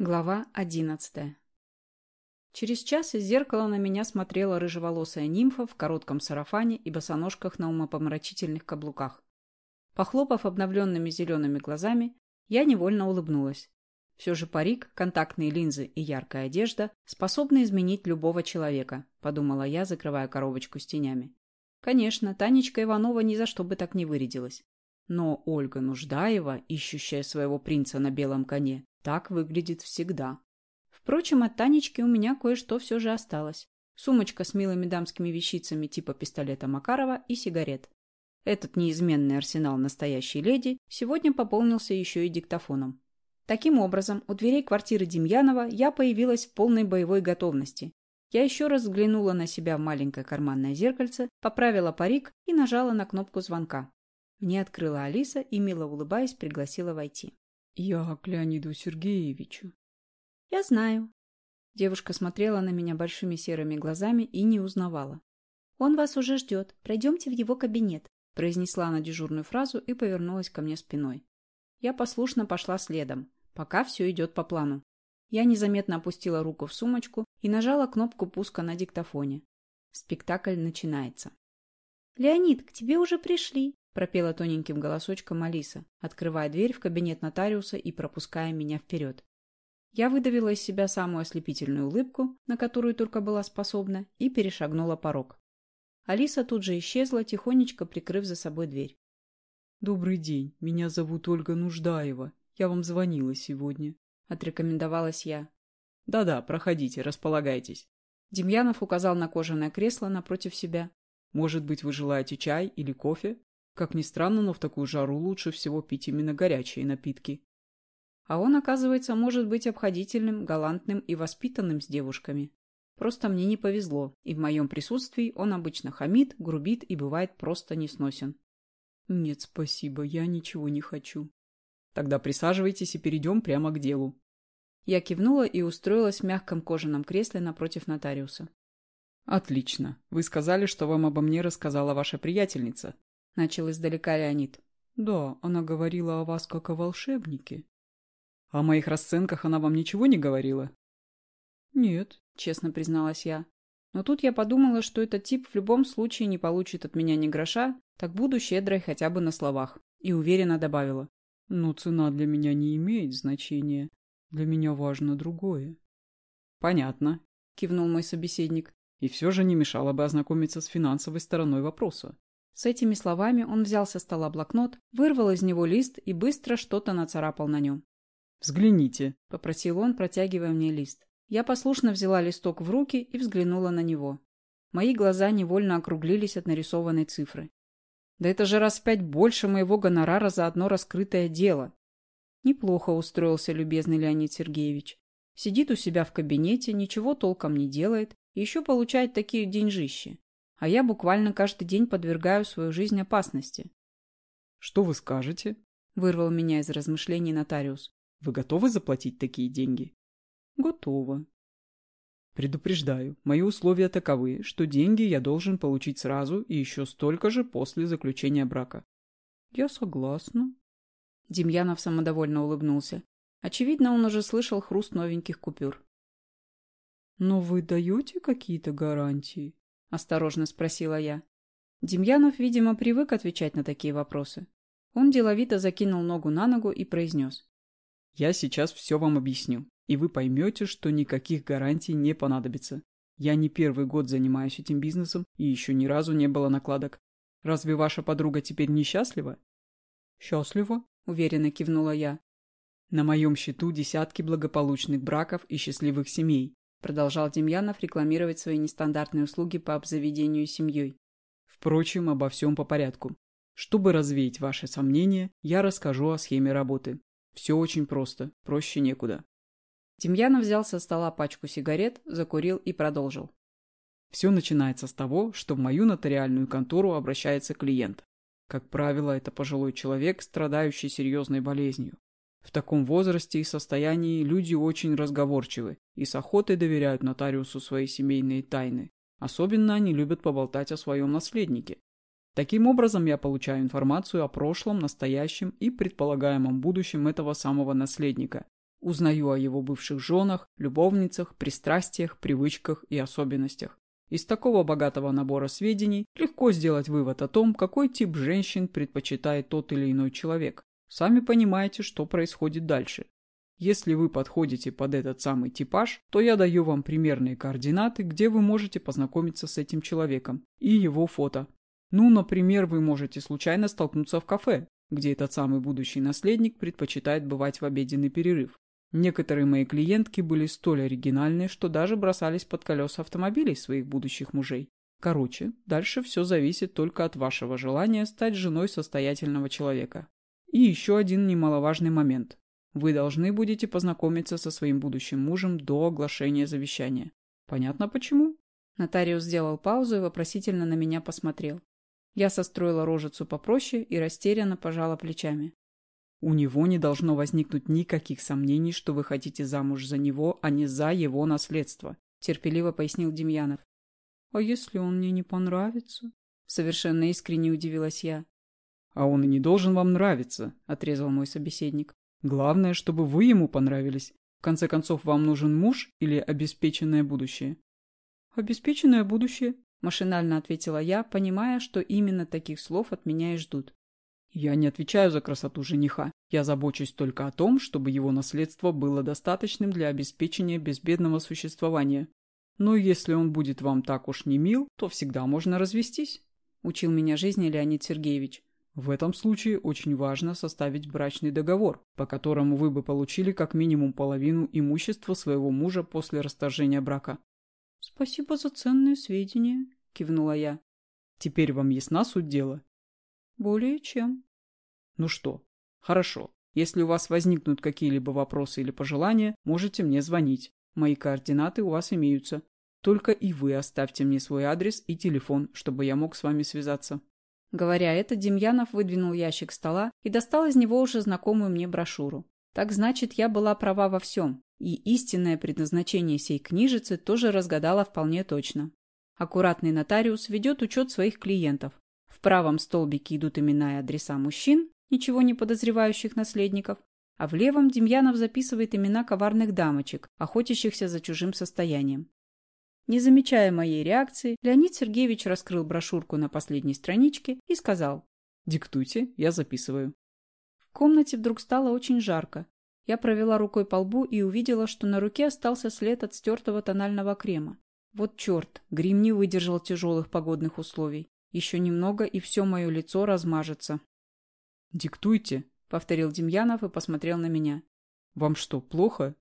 Глава одиннадцатая. Через час из зеркала на меня смотрела рыжеволосая нимфа в коротком сарафане и босоножках на умопомрачительных каблуках. Похлопав обновленными зелеными глазами, я невольно улыбнулась. Все же парик, контактные линзы и яркая одежда способны изменить любого человека, подумала я, закрывая коробочку с тенями. Конечно, Танечка Иванова ни за что бы так не вырядилась. Но Ольга Нуждаева, ищущая своего принца на белом коне, так выглядит всегда. Впрочем, от Танечки у меня кое-что все же осталось. Сумочка с милыми дамскими вещицами типа пистолета Макарова и сигарет. Этот неизменный арсенал настоящей леди сегодня пополнился еще и диктофоном. Таким образом, у дверей квартиры Демьянова я появилась в полной боевой готовности. Я еще раз взглянула на себя в маленькое карманное зеркальце, поправила парик и нажала на кнопку звонка. Мне открыла Алиса и, мило улыбаясь, пригласила войти. Я к Леониду Сергеевичу. Я знаю. Девушка смотрела на меня большими серыми глазами и не узнавала. Он вас уже ждет. Пройдемте в его кабинет. Произнесла она дежурную фразу и повернулась ко мне спиной. Я послушно пошла следом. Пока все идет по плану. Я незаметно опустила руку в сумочку и нажала кнопку пуска на диктофоне. Спектакль начинается. «Леонид, к тебе уже пришли», пропела тоненьким голосочком Алиса, открывая дверь в кабинет нотариуса и пропуская меня вперед. Я выдавила из себя самую ослепительную улыбку, на которую только была способна, и перешагнула порог. Алиса тут же исчезла, тихонечко прикрыв за собой дверь. «Добрый день, меня зовут Ольга Нуждаева. Я вам звонила сегодня», — отрекомендовалась я. «Да-да, проходите, располагайтесь». Демьянов указал на кожаное кресло напротив себя. «Может быть, вы желаете чай или кофе?» Как ни странно, но в такую жару лучше всего пить именно горячие напитки. А он, оказывается, может быть обходительным, галантным и воспитанным с девушками. Просто мне не повезло, и в моем присутствии он обычно хамит, грубит и бывает просто несносен. Нет, спасибо, я ничего не хочу. Тогда присаживайтесь и перейдем прямо к делу. Я кивнула и устроилась в мягком кожаном кресле напротив нотариуса. Отлично. Вы сказали, что вам обо мне рассказала ваша приятельница. — начал издалека Леонид. «Да, она говорила о вас как о волшебнике». «О моих расценках она вам ничего не говорила?» «Нет», — честно призналась я. Но тут я подумала, что этот тип в любом случае не получит от меня ни гроша, так буду щедрой хотя бы на словах. И уверенно добавила. «Но цена для меня не имеет значения. Для меня важно другое». «Понятно», — кивнул мой собеседник. «И все же не мешало бы ознакомиться с финансовой стороной вопроса. С этими словами он взял со стола блокнот, вырвал из него лист и быстро что-то нацарапал на нем. «Взгляните», — попросил он, протягивая мне лист. Я послушно взяла листок в руки и взглянула на него. Мои глаза невольно округлились от нарисованной цифры. Да это же раз в пять больше моего гонорара за одно раскрытое дело. Неплохо устроился любезный Леонид Сергеевич. Сидит у себя в кабинете, ничего толком не делает и еще получает такие деньжищи а я буквально каждый день подвергаю свою жизнь опасности. «Что вы скажете?» – вырвал меня из размышлений нотариус. «Вы готовы заплатить такие деньги?» «Готово». «Предупреждаю, мои условия таковы, что деньги я должен получить сразу и еще столько же после заключения брака». «Я согласна». Демьянов самодовольно улыбнулся. Очевидно, он уже слышал хруст новеньких купюр. «Но вы даете какие-то гарантии?» – осторожно спросила я. Демьянов, видимо, привык отвечать на такие вопросы. Он деловито закинул ногу на ногу и произнес. «Я сейчас все вам объясню, и вы поймете, что никаких гарантий не понадобится. Я не первый год занимаюсь этим бизнесом, и еще ни разу не было накладок. Разве ваша подруга теперь несчастлива?» «Счастлива», – уверенно кивнула я. «На моем счету десятки благополучных браков и счастливых семей, продолжал Демьянов рекламировать свои нестандартные услуги по обзаведению семьей. Впрочем, обо всем по порядку. Чтобы развеять ваши сомнения, я расскажу о схеме работы. Все очень просто, проще некуда. Демьянов взял со стола пачку сигарет, закурил и продолжил. Все начинается с того, что в мою нотариальную контору обращается клиент. Как правило, это пожилой человек, страдающий серьезной болезнью. В таком возрасте и состоянии люди очень разговорчивы и с охотой доверяют нотариусу свои семейные тайны. Особенно они любят поболтать о своем наследнике. Таким образом, я получаю информацию о прошлом, настоящем и предполагаемом будущем этого самого наследника. Узнаю о его бывших женах, любовницах, пристрастиях, привычках и особенностях. Из такого богатого набора сведений легко сделать вывод о том, какой тип женщин предпочитает тот или иной человек. Сами понимаете, что происходит дальше. Если вы подходите под этот самый типаж, то я даю вам примерные координаты, где вы можете познакомиться с этим человеком и его фото. Ну, например, вы можете случайно столкнуться в кафе, где этот самый будущий наследник предпочитает бывать в обеденный перерыв. Некоторые мои клиентки были столь оригинальны, что даже бросались под колеса автомобилей своих будущих мужей. Короче, дальше все зависит только от вашего желания стать женой состоятельного человека. И еще один немаловажный момент. Вы должны будете познакомиться со своим будущим мужем до оглашения завещания. Понятно почему? Нотариус сделал паузу и вопросительно на меня посмотрел. Я состроила рожицу попроще и растерянно пожала плечами. У него не должно возникнуть никаких сомнений, что вы хотите замуж за него, а не за его наследство, терпеливо пояснил Демьянов. А если он мне не понравится? Совершенно искренне удивилась я. А он и не должен вам нравиться, отрезал мой собеседник. Главное, чтобы вы ему понравились. В конце концов, вам нужен муж или обеспеченное будущее? Обеспеченное будущее, машинально ответила я, понимая, что именно таких слов от меня и ждут. Я не отвечаю за красоту жениха. Я забочусь только о том, чтобы его наследство было достаточным для обеспечения безбедного существования. Но если он будет вам так уж не мил, то всегда можно развестись, учил меня жизни Леонид Сергеевич. В этом случае очень важно составить брачный договор, по которому вы бы получили как минимум половину имущества своего мужа после расторжения брака. «Спасибо за ценные сведения», — кивнула я. «Теперь вам ясна суть дела?» «Более чем». «Ну что, хорошо. Если у вас возникнут какие-либо вопросы или пожелания, можете мне звонить. Мои координаты у вас имеются. Только и вы оставьте мне свой адрес и телефон, чтобы я мог с вами связаться». Говоря это, Демьянов выдвинул ящик стола и достал из него уже знакомую мне брошюру. Так значит, я была права во всем, и истинное предназначение сей книжицы тоже разгадала вполне точно. Аккуратный нотариус ведет учет своих клиентов. В правом столбике идут имена и адреса мужчин, ничего не подозревающих наследников, а в левом Демьянов записывает имена коварных дамочек, охотящихся за чужим состоянием. Не замечая моей реакции, Леонид Сергеевич раскрыл брошюрку на последней страничке и сказал. «Диктуйте, я записываю». В комнате вдруг стало очень жарко. Я провела рукой по лбу и увидела, что на руке остался след от стертого тонального крема. Вот черт, грим не выдержал тяжелых погодных условий. Еще немного, и все мое лицо размажется. «Диктуйте», — повторил Демьянов и посмотрел на меня. «Вам что, плохо?»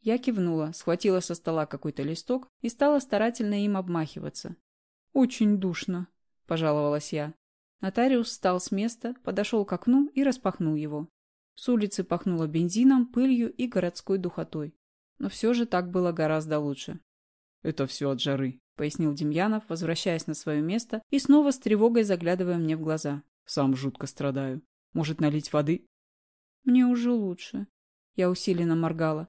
Я кивнула, схватила со стола какой-то листок и стала старательно им обмахиваться. «Очень душно», – пожаловалась я. Нотариус встал с места, подошел к окну и распахнул его. С улицы пахнуло бензином, пылью и городской духотой. Но все же так было гораздо лучше. «Это все от жары», — пояснил Демьянов, возвращаясь на свое место и снова с тревогой заглядывая мне в глаза. «Сам жутко страдаю. Может, налить воды?» «Мне уже лучше». Я усиленно моргала.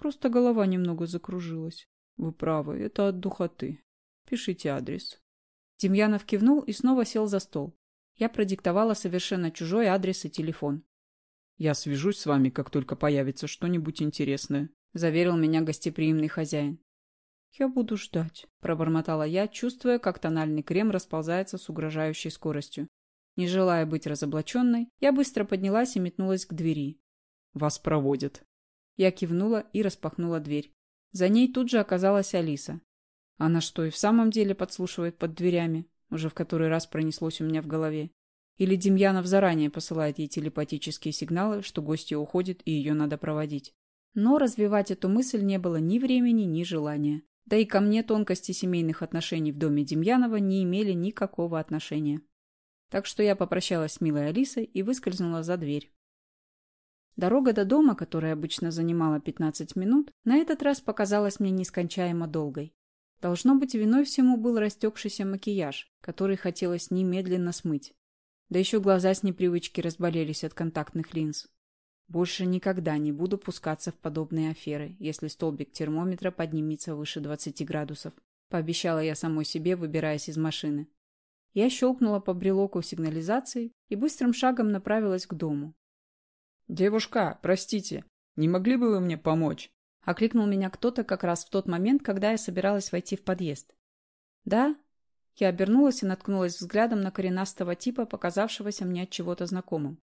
Просто голова немного закружилась. Вы правы, это от духоты. Пишите адрес. Демьянов кивнул и снова сел за стол. Я продиктовала совершенно чужой адрес и телефон. «Я свяжусь с вами, как только появится что-нибудь интересное», — заверил меня гостеприимный хозяин. «Я буду ждать», — пробормотала я, чувствуя, как тональный крем расползается с угрожающей скоростью. Не желая быть разоблаченной, я быстро поднялась и метнулась к двери. «Вас проводят», я кивнула и распахнула дверь. За ней тут же оказалась Алиса. Она что, и в самом деле подслушивает под дверями? Уже в который раз пронеслось у меня в голове. Или Демьянов заранее посылает ей телепатические сигналы, что гостья уходит и ее надо проводить. Но развивать эту мысль не было ни времени, ни желания. Да и ко мне тонкости семейных отношений в доме Демьянова не имели никакого отношения. Так что я попрощалась с милой Алисой и выскользнула за дверь. Дорога до дома, которая обычно занимала 15 минут, на этот раз показалась мне нескончаемо долгой. Должно быть, виной всему был растекшийся макияж, который хотелось немедленно смыть. Да еще глаза с непривычки разболелись от контактных линз. Больше никогда не буду пускаться в подобные аферы, если столбик термометра поднимется выше 20 градусов. Пообещала я самой себе, выбираясь из машины. Я щелкнула по брелоку сигнализации и быстрым шагом направилась к дому, «Девушка, простите, Не могли бы вы мне помочь?» Окликнул меня кто-то как раз в тот момент, когда я собиралась войти в подъезд. «Да?» Я обернулась и наткнулась взглядом на коренастого типа, показавшегося мне от чего-то знакомым.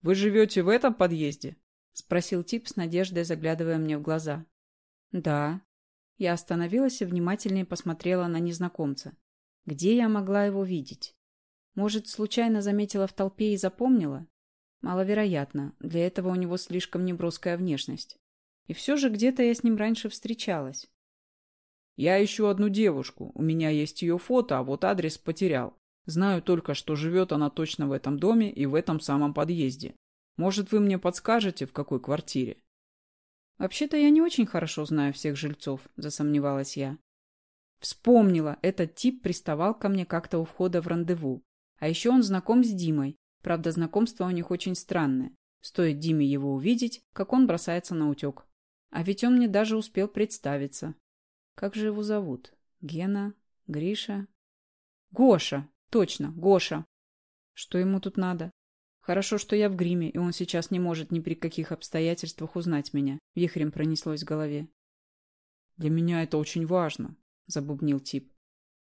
«Вы живете в этом подъезде?» — спросил тип с надеждой, заглядывая мне в глаза. «Да». Я остановилась и внимательнее посмотрела на незнакомца. Где я могла его видеть? Может, случайно заметила в толпе и запомнила? Маловероятно. Для этого у него слишком неброская внешность. И все же где-то я с ним раньше встречалась. Я ищу одну девушку. У меня есть ее фото, а вот адрес потерял. Знаю только, что живет она точно в этом доме и в этом самом подъезде. Может, вы мне подскажете, в какой квартире? Вообще-то я не очень хорошо знаю всех жильцов, засомневалась я. Вспомнила, этот тип приставал ко мне как-то у входа в рандеву. А еще он знаком с Димой. Правда, знакомство у них очень странное. Стоит Диме его увидеть, как он бросается на утек. А ведь он мне даже успел представиться. Как же его зовут? Гена? Гриша? Гоша! Точно, Гоша! Что ему тут надо? Хорошо, что я в гриме, и он сейчас не может ни при каких обстоятельствах узнать меня. Вихрем пронеслось в голове. Для меня это очень важно, забубнил тип.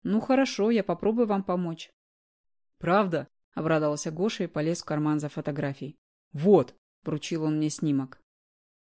Ну хорошо, я попробую вам помочь. Правда? Обрадовался Гоша и полез в карман за фотографией. Вот, вручил он мне снимок.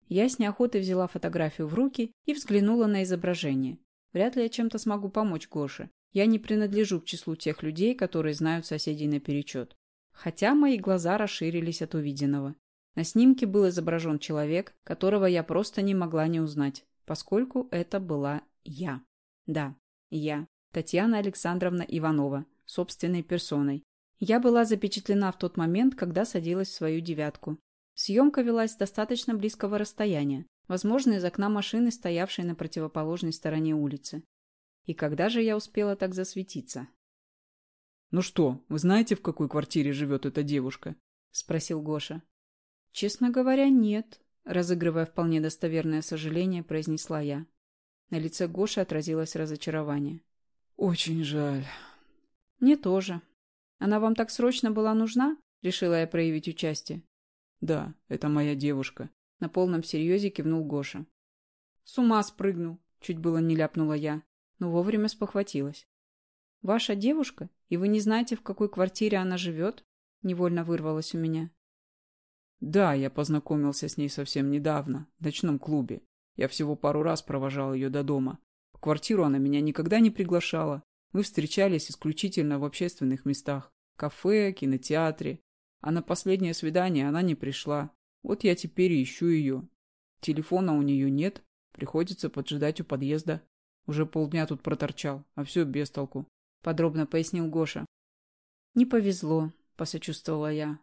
Я с неохотой взяла фотографию в руки и взглянула на изображение. Вряд ли я чем-то смогу помочь Гоше. Я не принадлежу к числу тех людей, которые знают соседей наперечет. Хотя мои глаза расширились от увиденного. На снимке был изображен человек, которого я просто не могла не узнать, поскольку это была я. Да, я, Татьяна Александровна Иванова, собственной персоной. Я была запечатлена в тот момент, когда садилась в свою девятку. Съемка велась с достаточно близкого расстояния, возможно, из окна машины, стоявшей на противоположной стороне улицы. И когда же я успела так засветиться? «Ну что, вы знаете, в какой квартире живет эта девушка?» — спросил Гоша. «Честно говоря, нет», — разыгрывая вполне достоверное сожаление, произнесла я. На лице Гоши отразилось разочарование. «Очень жаль». «Мне тоже. Она вам так срочно была нужна?» — решила я проявить участие. «Да, это моя девушка», — на полном серьезе кивнул Гоша. «С ума спрыгнул», — чуть было не ляпнула я, но вовремя спохватилась. «Ваша девушка? И вы не знаете, в какой квартире она живет?» — невольно вырвалось у меня. «Да, я познакомился с ней совсем недавно, в ночном клубе. Я всего пару раз провожал ее до дома. В квартиру она меня никогда не приглашала. Мы встречались исключительно в общественных местах. Кафе, кинотеатре. А на последнее свидание она не пришла. Вот я теперь ищу ее. Телефона у нее нет. Приходится поджидать у подъезда. Уже полдня тут проторчал, а все без толку. Подробно пояснил Гоша. Не повезло, посочувствовала я.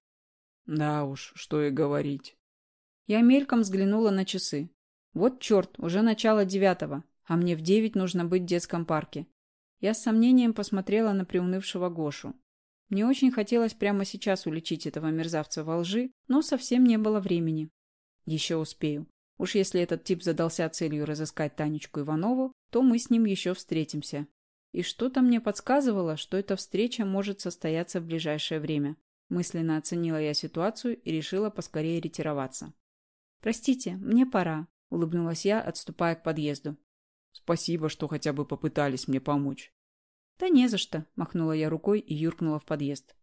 Да уж, что и говорить. Я мельком взглянула на часы. Вот черт, уже начало девятого, а мне в девять нужно быть в детском парке. Я с сомнением посмотрела на приунывшего Гошу. Мне очень хотелось прямо сейчас уличить этого мерзавца во лжи, но совсем не было времени. Еще успею. Уж если этот тип задался целью разыскать Танечку Иванову, то мы с ним еще встретимся. И что-то мне подсказывало, что эта встреча может состояться в ближайшее время. Мысленно оценила я ситуацию и решила поскорее ретироваться. «Простите, мне пора», — улыбнулась я, отступая к подъезду. «Спасибо, что хотя бы попытались мне помочь». «Да не за что», — махнула я рукой и юркнула в подъезд.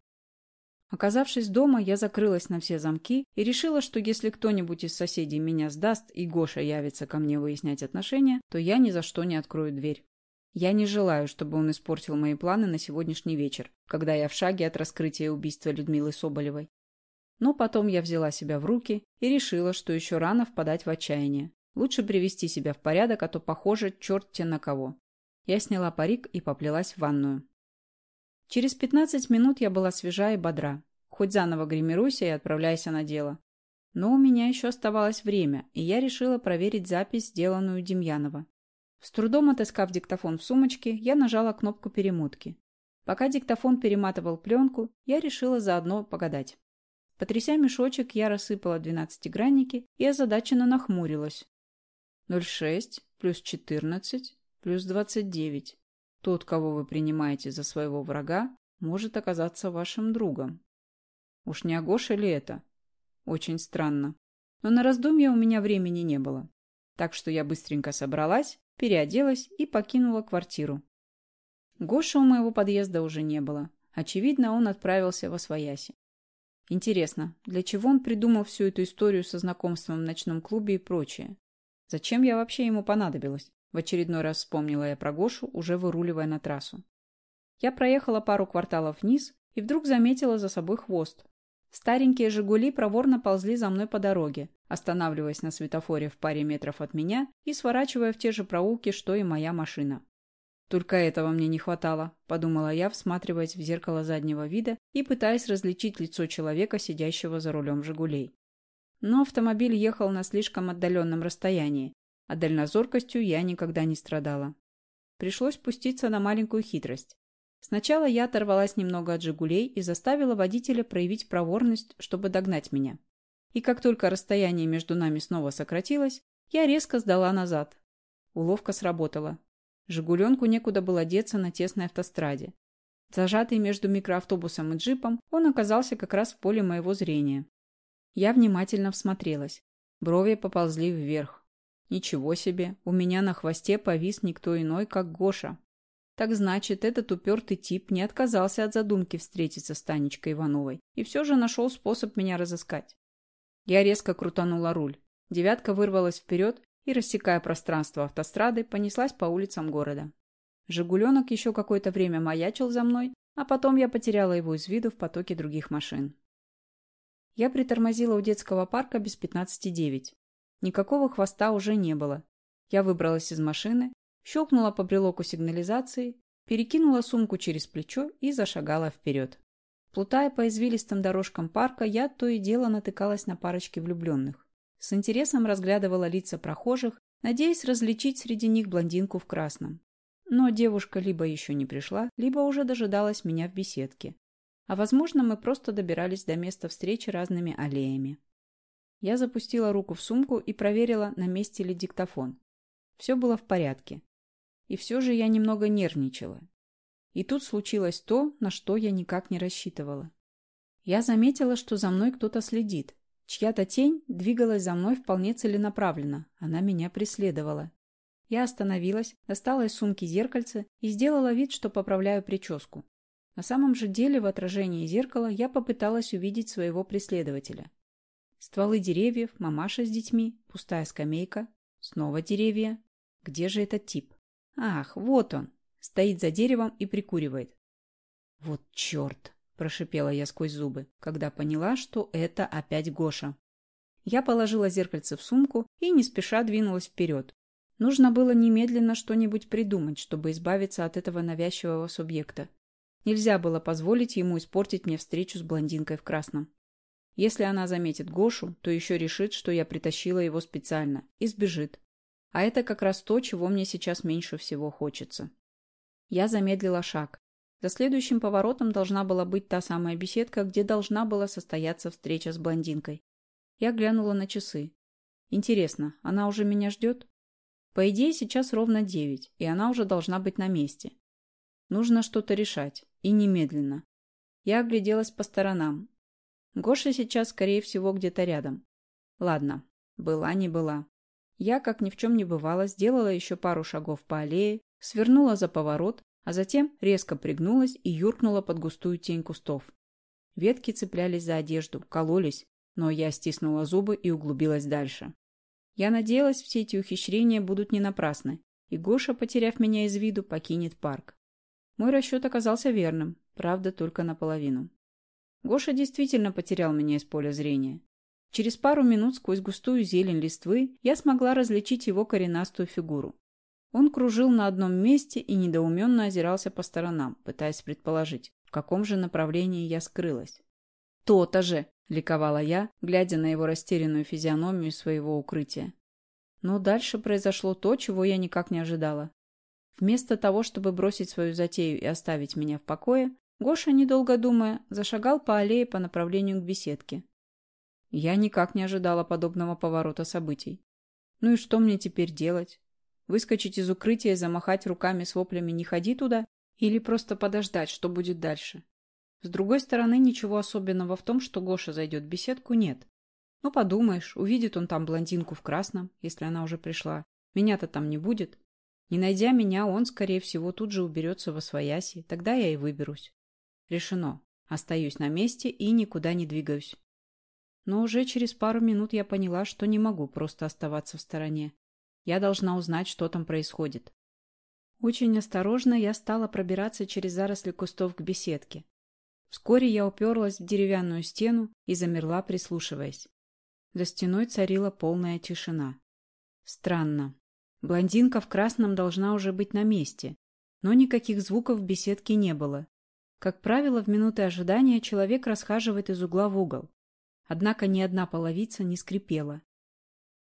Оказавшись дома, я закрылась на все замки и решила, что если кто-нибудь из соседей меня сдаст и Гоша явится ко мне выяснять отношения, то я ни за что не открою дверь. Я не желаю, чтобы он испортил мои планы на сегодняшний вечер, когда я в шаге от раскрытия убийства Людмилы Соболевой. Но потом я взяла себя в руки и решила, что еще рано впадать в отчаяние. Лучше привести себя в порядок, а то, похоже, черт те на кого. Я сняла парик и поплелась в ванную. Через 15 минут я была свежа и бодра. Хоть заново гримируйся и отправляйся на дело. Но у меня еще оставалось время, и я решила проверить запись, сделанную Демьянова. С трудом отыскав диктофон в сумочке, я нажала кнопку перемотки. Пока диктофон перематывал пленку, я решила заодно погадать. Потряся мешочек, я рассыпала двенадцатигранники и озадаченно нахмурилась. 0,6 плюс 14 плюс 29. Тот, кого вы принимаете за своего врага, может оказаться вашим другом. Уж не Агоша ли это? Очень странно. Но на раздумье у меня времени не было. Так что я быстренько собралась, переоделась и покинула квартиру. Гоши у моего подъезда уже не было. Очевидно, он отправился во свояси. Интересно, для чего он придумал всю эту историю со знакомством в ночном клубе и прочее? Зачем я вообще ему понадобилась? В очередной раз вспомнила я про Гошу, уже выруливая на трассу. Я проехала пару кварталов вниз и вдруг заметила за собой хвост. Старенькие «Жигули» проворно ползли за мной по дороге, останавливаясь на светофоре в паре метров от меня и сворачивая в те же проулки, что и моя машина. Только этого мне не хватало, подумала я, всматриваясь в зеркало заднего вида и пытаясь различить лицо человека, сидящего за рулем «Жигулей». Но автомобиль ехал на слишком отдаленном расстоянии, а дальнозоркостью я никогда не страдала. Пришлось пуститься на маленькую хитрость. Сначала я оторвалась немного от «Жигулей» и заставила водителя проявить проворность, чтобы догнать меня. И как только расстояние между нами снова сократилось, я резко сдала назад. Уловка сработала. Жигуленку некуда было деться на тесной автостраде. Зажатый между микроавтобусом и джипом, он оказался как раз в поле моего зрения. Я внимательно всмотрелась. Брови поползли вверх. Ничего себе, у меня на хвосте повис никто иной, как Гоша. Так значит, этот упертый тип не отказался от задумки встретиться с Танечкой Ивановой и все же нашел способ меня разыскать. Я резко крутанула руль. Девятка вырвалась вперед и, рассекая пространство автострады, понеслась по улицам города. «Жигуленок» еще какое-то время маячил за мной, а потом я потеряла его из виду в потоке других машин. Я притормозила у детского парка без 15.9. Никакого хвоста уже не было. Я выбралась из машины, щелкнула по брелоку сигнализации, перекинула сумку через плечо и зашагала вперед. Плутая по извилистым дорожкам парка, я то и дело натыкалась на парочки влюбленных. С интересом разглядывала лица прохожих, надеясь различить среди них блондинку в красном. Но девушка либо еще не пришла, либо уже дожидалась меня в беседке. А возможно, мы просто добирались до места встречи разными аллеями. Я запустила руку в сумку и проверила, на месте ли диктофон. Все было в порядке. И все же я немного нервничала. И тут случилось то, на что я никак не рассчитывала. Я заметила, что за мной кто-то следит, Чья-то тень двигалась за мной вполне целенаправленно. Она меня преследовала. Я остановилась, достала из сумки зеркальце и сделала вид, что поправляю прическу. На самом же деле в отражении зеркала я попыталась увидеть своего преследователя. Стволы деревьев, мамаша с детьми, пустая скамейка, снова деревья. Где же этот тип? Ах, вот он. Стоит за деревом и прикуривает. Вот черт! прошипела я сквозь зубы, когда поняла, что это опять Гоша. Я положила зеркальце в сумку и не спеша двинулась вперед. Нужно было немедленно что-нибудь придумать, чтобы избавиться от этого навязчивого субъекта. Нельзя было позволить ему испортить мне встречу с блондинкой в красном. Если она заметит Гошу, то еще решит, что я притащила его специально, и сбежит. А это как раз то, чего мне сейчас меньше всего хочется. Я замедлила шаг. За следующим поворотом должна была быть та самая беседка, где должна была состояться встреча с блондинкой. Я глянула на часы. Интересно, она уже меня ждет? По идее, сейчас ровно девять, и она уже должна быть на месте. Нужно что-то решать, и немедленно. Я огляделась по сторонам. Гоша сейчас, скорее всего, где-то рядом. Ладно, была не была. Я, как ни в чем не бывало, сделала еще пару шагов по аллее, свернула за поворот а затем резко пригнулась и юркнула под густую тень кустов. Ветки цеплялись за одежду, кололись, но я стиснула зубы и углубилась дальше. Я надеялась, все эти ухищрения будут не напрасны, и Гоша, потеряв меня из виду, покинет парк. Мой расчет оказался верным, правда, только наполовину. Гоша действительно потерял меня из поля зрения. Через пару минут сквозь густую зелень листвы я смогла различить его коренастую фигуру. Он кружил на одном месте и недоуменно озирался по сторонам, пытаясь предположить, в каком же направлении я скрылась. «То-то же!» — ликовала я, глядя на его растерянную физиономию своего укрытия. Но дальше произошло то, чего я никак не ожидала. Вместо того, чтобы бросить свою затею и оставить меня в покое, Гоша, недолго думая, зашагал по аллее по направлению к беседке. Я никак не ожидала подобного поворота событий. Ну и что мне теперь делать? Выскочить из укрытия и замахать руками с воплями «не ходи туда» или просто подождать, что будет дальше. С другой стороны, ничего особенного в том, что Гоша зайдет в беседку, нет. Ну, подумаешь, увидит он там блондинку в красном, если она уже пришла. Меня-то там не будет. Не найдя меня, он, скорее всего, тут же уберется во свояси. Тогда я и выберусь. Решено. Остаюсь на месте и никуда не двигаюсь. Но уже через пару минут я поняла, что не могу просто оставаться в стороне. Я должна узнать, что там происходит. Очень осторожно я стала пробираться через заросли кустов к беседке. Вскоре я уперлась в деревянную стену и замерла, прислушиваясь. За стеной царила полная тишина. Странно. Блондинка в красном должна уже быть на месте, но никаких звуков в беседке не было. Как правило, в минуты ожидания человек расхаживает из угла в угол. Однако ни одна половица не скрипела.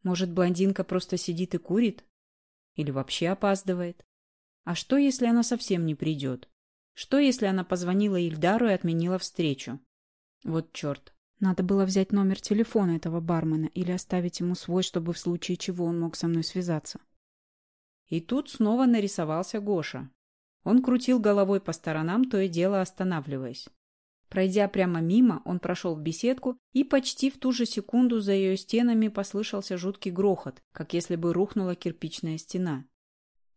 Может, блондинка просто сидит и курит? Или вообще опаздывает? А что, если она совсем не придет? Что, если она позвонила Ильдару и отменила встречу? Вот черт. Надо было взять номер телефона этого бармена или оставить ему свой, чтобы в случае чего он мог со мной связаться. И тут снова нарисовался Гоша. Он крутил головой по сторонам, то и дело останавливаясь. Пройдя прямо мимо, он прошел в беседку, и почти в ту же секунду за ее стенами послышался жуткий грохот, как если бы рухнула кирпичная стена.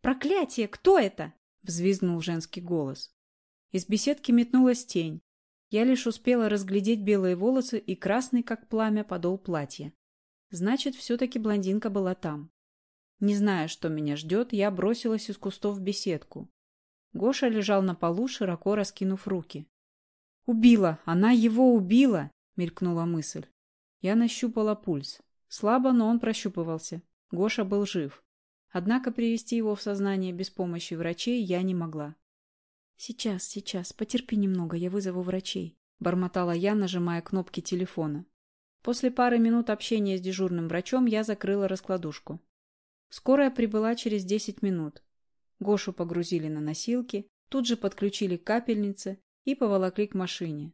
«Проклятие! Кто это?» — взвизгнул женский голос. Из беседки метнулась тень. Я лишь успела разглядеть белые волосы и красный, как пламя, подол платья. Значит, все-таки блондинка была там. Не зная, что меня ждет, я бросилась из кустов в беседку. Гоша лежал на полу, широко раскинув руки. «Убила! Она его убила!» — мелькнула мысль. Я нащупала пульс. Слабо, но он прощупывался. Гоша был жив. Однако привести его в сознание без помощи врачей я не могла. «Сейчас, сейчас, потерпи немного, я вызову врачей», — бормотала я, нажимая кнопки телефона. После пары минут общения с дежурным врачом я закрыла раскладушку. Скорая прибыла через 10 минут. Гошу погрузили на носилки, тут же подключили к капельнице и поволокли к машине.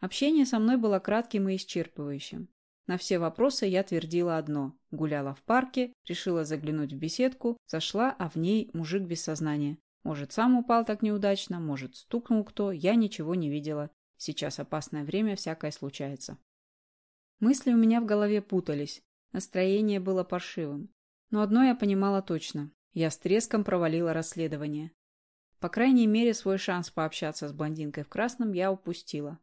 Общение со мной было кратким и исчерпывающим. На все вопросы я твердила одно. Гуляла в парке, решила заглянуть в беседку, зашла, а в ней мужик без сознания. Может, сам упал так неудачно, может, стукнул кто, я ничего не видела. Сейчас опасное время, всякое случается. Мысли у меня в голове путались. Настроение было паршивым. Но одно я понимала точно. Я с треском провалила расследование. По крайней мере, свой шанс пообщаться с блондинкой в красном я упустила.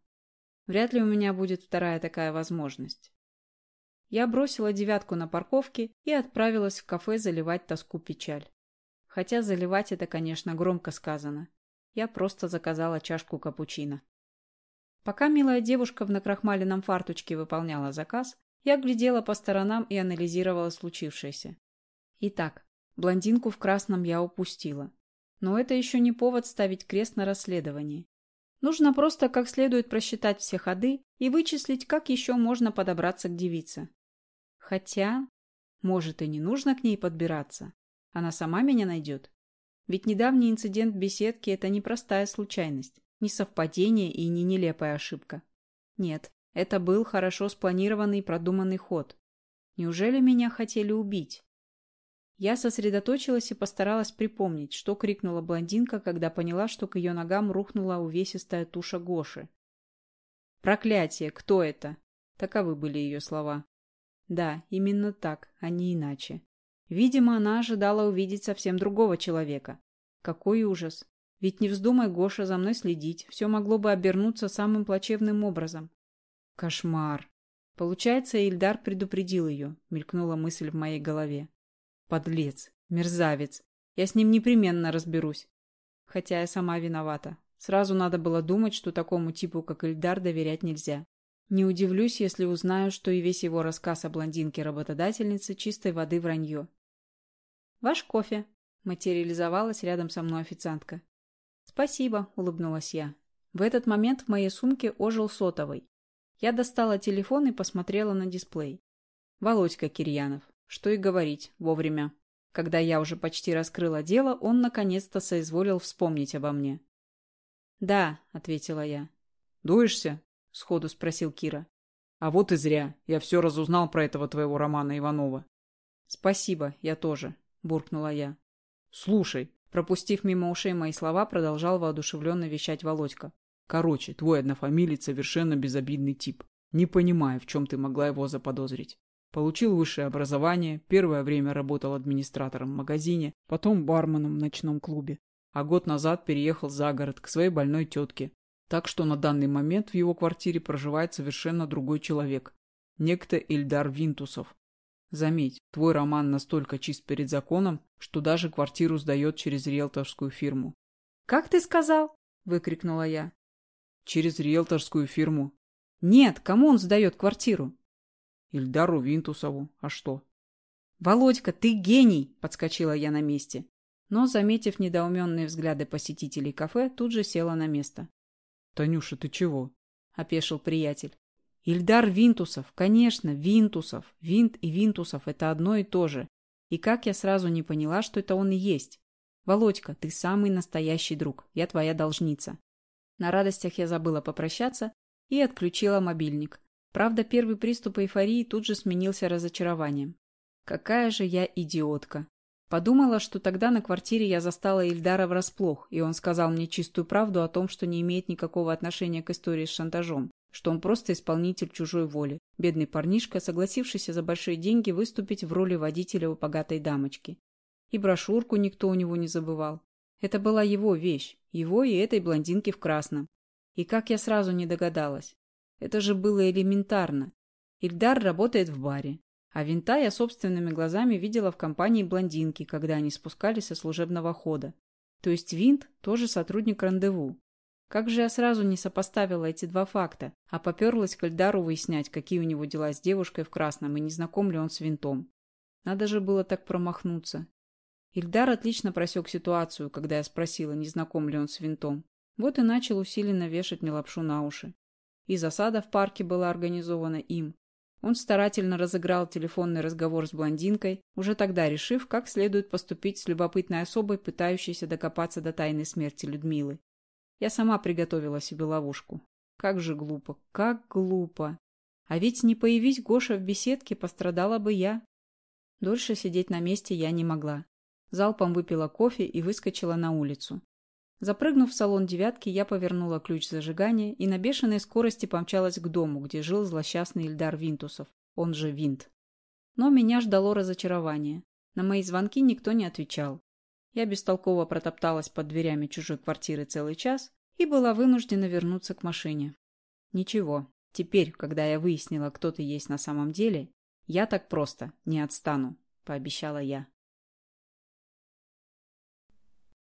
Вряд ли у меня будет вторая такая возможность. Я бросила девятку на парковке и отправилась в кафе заливать тоску печаль. Хотя заливать это, конечно, громко сказано. Я просто заказала чашку капучино. Пока милая девушка в накрахмаленном фартучке выполняла заказ, я глядела по сторонам и анализировала случившееся. Итак, блондинку в красном я упустила. Но это еще не повод ставить крест на расследовании. Нужно просто как следует просчитать все ходы и вычислить, как еще можно подобраться к девице. Хотя, может и не нужно к ней подбираться. Она сама меня найдет. Ведь недавний инцидент в беседке – это не простая случайность, не совпадение и не нелепая ошибка. Нет, это был хорошо спланированный продуманный ход. Неужели меня хотели убить? Я сосредоточилась и постаралась припомнить, что крикнула блондинка, когда поняла, что к ее ногам рухнула увесистая туша Гоши. «Проклятие! Кто это?» Таковы были ее слова. Да, именно так, а не иначе. Видимо, она ожидала увидеть совсем другого человека. Какой ужас! Ведь не вздумай Гоша за мной следить, все могло бы обернуться самым плачевным образом. Кошмар! Получается, Ильдар предупредил ее, мелькнула мысль в моей голове. Подлец, мерзавец. Я с ним непременно разберусь. Хотя я сама виновата. Сразу надо было думать, что такому типу, как Ильдар, доверять нельзя. Не удивлюсь, если узнаю, что и весь его рассказ о блондинке-работодательнице чистой воды вранье. «Ваш кофе», — материализовалась рядом со мной официантка. «Спасибо», — улыбнулась я. В этот момент в моей сумке ожил сотовый. Я достала телефон и посмотрела на дисплей. Володька Кирьянов. Что и говорить, вовремя. Когда я уже почти раскрыла дело, он наконец-то соизволил вспомнить обо мне. «Да», — ответила я. «Дуешься?» — сходу спросил Кира. «А вот и зря. Я все разузнал про этого твоего Романа Иванова». «Спасибо, я тоже», — буркнула я. «Слушай», — пропустив мимо ушей мои слова, продолжал воодушевленно вещать Володька. «Короче, твой однофамилец совершенно безобидный тип. Не понимаю, в чем ты могла его заподозрить. Получил высшее образование, первое время работал администратором в магазине, потом барменом в ночном клубе. А год назад переехал за город к своей больной тетке. Так что на данный момент в его квартире проживает совершенно другой человек. Некто Ильдар Винтусов. Заметь, твой роман настолько чист перед законом, что даже квартиру сдает через риэлторскую фирму. «Как ты сказал?» – выкрикнула я. «Через риэлторскую фирму». «Нет, кому он сдает квартиру?» Ильдару Винтусову. А что? «Володька, ты гений!» – подскочила я на месте. Но, заметив недоуменные взгляды посетителей кафе, тут же села на место. «Танюша, ты чего?» – опешил приятель. Ильдар Винтусов, конечно, Винтусов. Винт и Винтусов – это одно и то же. И как я сразу не поняла, что это он и есть. Володька, ты самый настоящий друг. Я твоя должница. На радостях я забыла попрощаться и отключила мобильник. Правда, первый приступ эйфории тут же сменился разочарованием. Какая же я идиотка. Подумала, что тогда на квартире я застала Ильдара врасплох, и он сказал мне чистую правду о том, что не имеет никакого отношения к истории с шантажом что он просто исполнитель чужой воли, бедный парнишка, согласившийся за большие деньги выступить в роли водителя у богатой дамочки. И брошюрку никто у него не забывал. Это была его вещь, его и этой блондинки в красном. И как я сразу не догадалась. Это же было элементарно. Ильдар работает в баре. А винта я собственными глазами видела в компании блондинки, когда они спускались со служебного хода. То есть Винт тоже сотрудник рандеву. Как же я сразу не сопоставила эти два факта, а поперлась к Эльдару выяснять, какие у него дела с девушкой в красном и не знаком ли он с винтом. Надо же было так промахнуться. Ильдар отлично просек ситуацию, когда я спросила, не знаком ли он с винтом. Вот и начал усиленно вешать мне лапшу на уши. И засада в парке была организована им. Он старательно разыграл телефонный разговор с блондинкой, уже тогда решив, как следует поступить с любопытной особой, пытающейся докопаться до тайной смерти Людмилы. Я сама приготовила себе ловушку. Как же глупо, как глупо. А ведь не появись Гоша в беседке, пострадала бы я. Дольше сидеть на месте я не могла. Залпом выпила кофе и выскочила на улицу. Запрыгнув в салон девятки, я повернула ключ зажигания и на бешеной скорости помчалась к дому, где жил злосчастный Ильдар Винтусов, он же Винт. Но меня ждало разочарование. На мои звонки никто не отвечал. Я бестолково протопталась под дверями чужой квартиры целый час и была вынуждена вернуться к машине. Ничего, теперь, когда я выяснила, кто ты есть на самом деле, я так просто не отстану, пообещала я.